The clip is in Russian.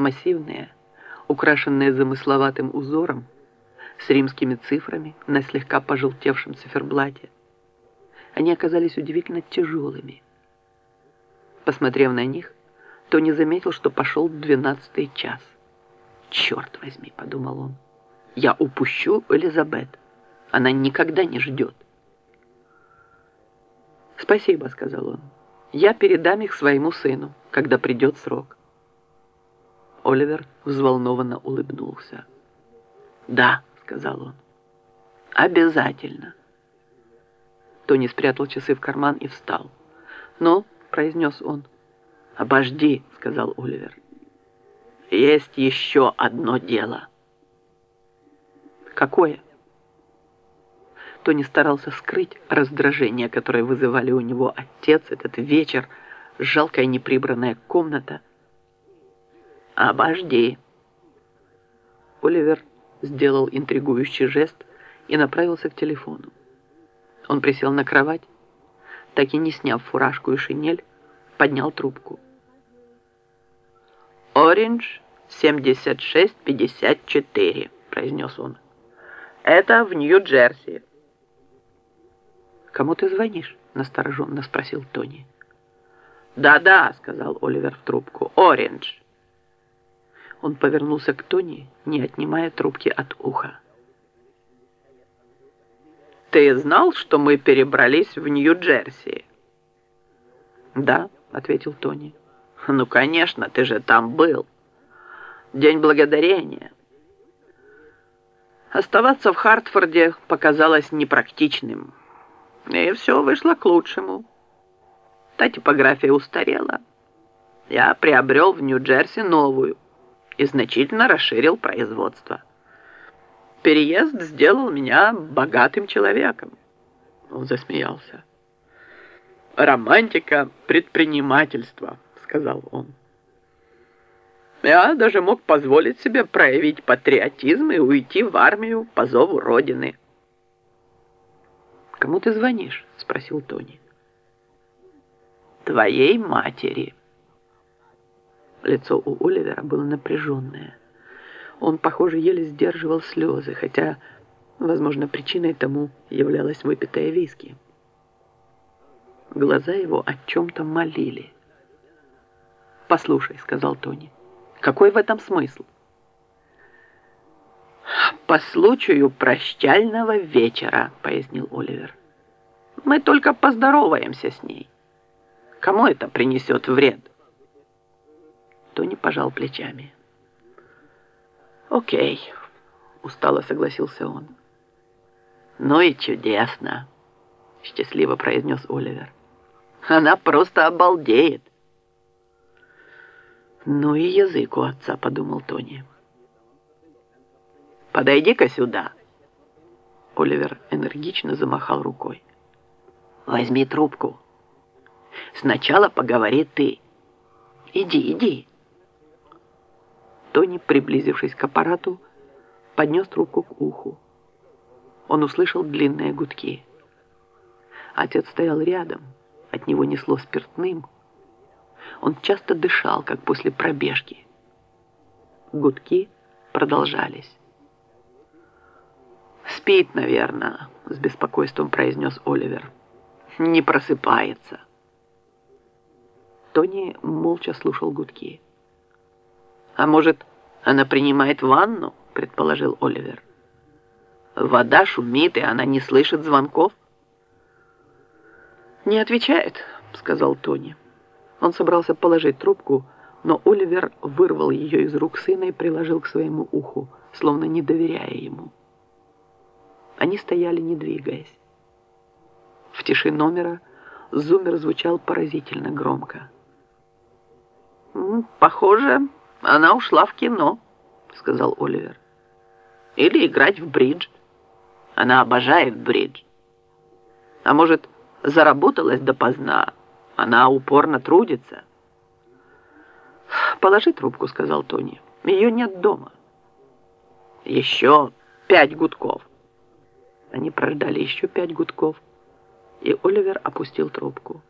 массивные, украшенные замысловатым узором, с римскими цифрами на слегка пожелтевшем циферблате. Они оказались удивительно тяжелыми. Посмотрев на них, Тони заметил, что пошел двенадцатый час. «Черт возьми», — подумал он, — «я упущу Элизабет. Она никогда не ждет». «Спасибо», — сказал он. «Я передам их своему сыну, когда придет срок». Оливер взволнованно улыбнулся. «Да», — сказал он, — «обязательно». Тони спрятал часы в карман и встал. «Ну», — произнес он. «Обожди», — сказал Оливер. «Есть еще одно дело». «Какое?» Тони старался скрыть раздражение, которое вызывали у него отец, этот вечер, жалкая неприбранная комната. «Обожди!» Оливер сделал интригующий жест и направился к телефону. Он присел на кровать, так и не сняв фуражку и шинель, поднял трубку. «Ориндж 7654», — произнес он. «Это в Нью-Джерси». «Кому ты звонишь?» — настороженно спросил Тони. «Да-да», — сказал Оливер в трубку, — «Ориндж». Он повернулся к Тони, не отнимая трубки от уха. «Ты знал, что мы перебрались в Нью-Джерси?» «Да», — ответил Тони. «Ну, конечно, ты же там был. День благодарения». Оставаться в Хартфорде показалось непрактичным. И все вышло к лучшему. Та типография устарела. Я приобрел в Нью-Джерси новую и значительно расширил производство. Переезд сделал меня богатым человеком. Он засмеялся. «Романтика предпринимательства», — сказал он. Я даже мог позволить себе проявить патриотизм и уйти в армию по зову Родины. «Кому ты звонишь?» — спросил Тони. «Твоей матери». Лицо у Оливера было напряженное. Он, похоже, еле сдерживал слезы, хотя, возможно, причиной тому являлась выпитая виски. Глаза его о чем-то молили. «Послушай», — сказал Тони, — «какой в этом смысл?» «По случаю прощального вечера», — пояснил Оливер. «Мы только поздороваемся с ней. Кому это принесет вред?» Тони пожал плечами. «Окей», — устало согласился он. «Ну и чудесно», — счастливо произнес Оливер. «Она просто обалдеет». «Ну и язык у отца», — подумал Тони. Подойди-ка сюда. Оливер энергично замахал рукой. Возьми трубку. Сначала поговори ты. Иди, иди. Тони, приблизившись к аппарату, поднес трубку к уху. Он услышал длинные гудки. Отец стоял рядом, от него несло спиртным. Он часто дышал, как после пробежки. Гудки продолжались. «Спит, наверное», — с беспокойством произнес Оливер. «Не просыпается». Тони молча слушал гудки. «А может, она принимает ванну?» — предположил Оливер. «Вода шумит, и она не слышит звонков?» «Не отвечает», — сказал Тони. Он собрался положить трубку, но Оливер вырвал ее из рук сына и приложил к своему уху, словно не доверяя ему. Они стояли, не двигаясь. В тиши номера зумер звучал поразительно громко. «Похоже, она ушла в кино», — сказал Оливер. «Или играть в бридж. Она обожает бридж. А может, заработалась допоздна. Она упорно трудится». «Положи трубку», — сказал Тони. «Ее нет дома». «Еще пять гудков». Они прождали еще пять гудков, и Оливер опустил трубку.